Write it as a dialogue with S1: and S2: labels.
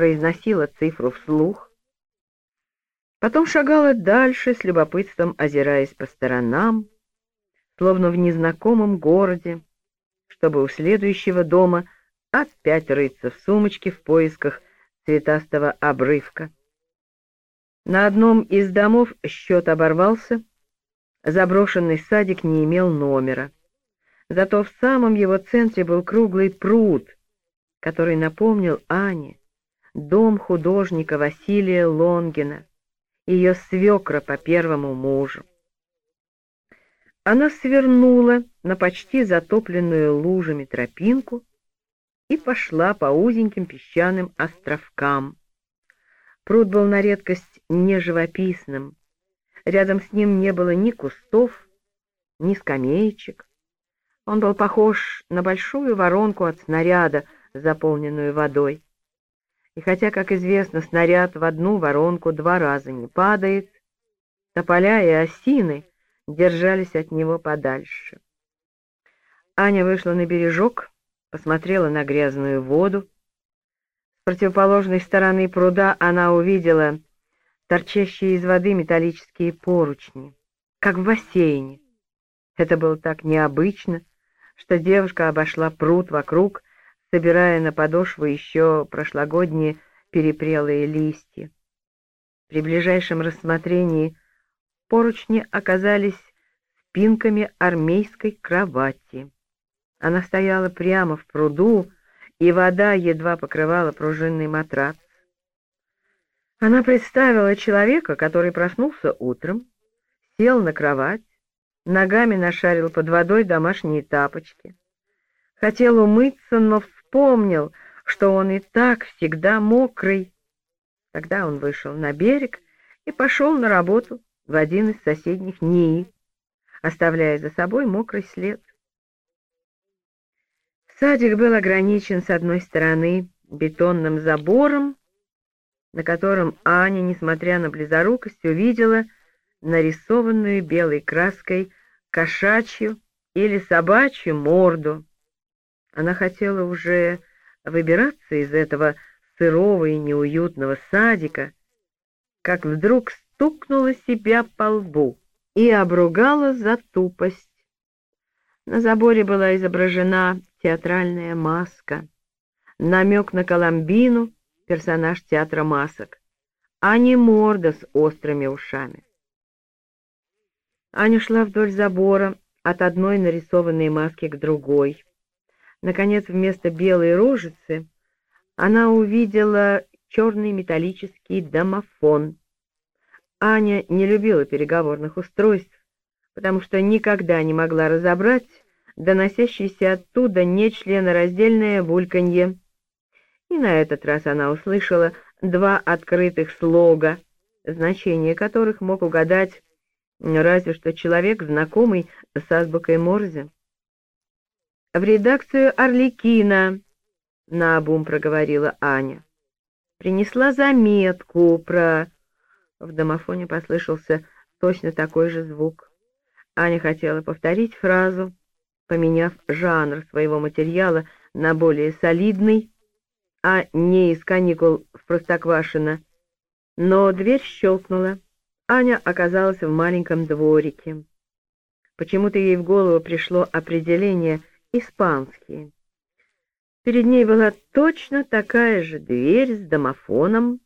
S1: произносила цифру вслух, потом шагала дальше, с любопытством озираясь по сторонам, словно в незнакомом городе, чтобы у следующего дома опять рыться в сумочке в поисках цветастого обрывка. На одном из домов счет оборвался, заброшенный садик не имел номера. Зато в самом его центре был круглый пруд, который напомнил Ане дом художника Василия Лонгина, ее свекра по первому мужу. Она свернула на почти затопленную лужами тропинку и пошла по узеньким песчаным островкам. Пруд был на редкость неживописным. Рядом с ним не было ни кустов, ни скамеечек. Он был похож на большую воронку от снаряда, заполненную водой. И хотя, как известно, снаряд в одну воронку два раза не падает, тополя и осины держались от него подальше. Аня вышла на бережок, посмотрела на грязную воду. С противоположной стороны пруда она увидела торчащие из воды металлические поручни, как в бассейне. Это было так необычно, что девушка обошла пруд вокруг, собирая на подошву еще прошлогодние перепрелые листья. При ближайшем рассмотрении поручни оказались спинками армейской кровати. Она стояла прямо в пруду, и вода едва покрывала пружинный матрац. Она представила человека, который проснулся утром, сел на кровать, ногами нашарил под водой домашние тапочки. Хотел умыться, но вспомнил, что он и так всегда мокрый. Тогда он вышел на берег и пошел на работу в один из соседних НИИ, оставляя за собой мокрый след. Садик был ограничен с одной стороны бетонным забором, на котором Аня, несмотря на близорукость, увидела нарисованную белой краской кошачью или собачью морду. Она хотела уже выбираться из этого сырого и неуютного садика, как вдруг стукнула себя по лбу и обругала за тупость. На заборе была изображена театральная маска, намек на Коломбину, персонаж театра масок, а не морда с острыми ушами. Аня шла вдоль забора от одной нарисованной маски к другой. Наконец, вместо белой рожицы она увидела черный металлический домофон. Аня не любила переговорных устройств, потому что никогда не могла разобрать доносящееся оттуда нечленораздельное бульканье. И на этот раз она услышала два открытых слога, значение которых мог угадать разве что человек, знакомый с азбукой Морзе в редакцию «Орликина», — наобум проговорила Аня. Принесла заметку про... В домофоне послышался точно такой же звук. Аня хотела повторить фразу, поменяв жанр своего материала на более солидный, а не из каникул в Простоквашино. Но дверь щелкнула. Аня оказалась в маленьком дворике. Почему-то ей в голову пришло определение испанские. Перед ней была точно такая же дверь с домофоном,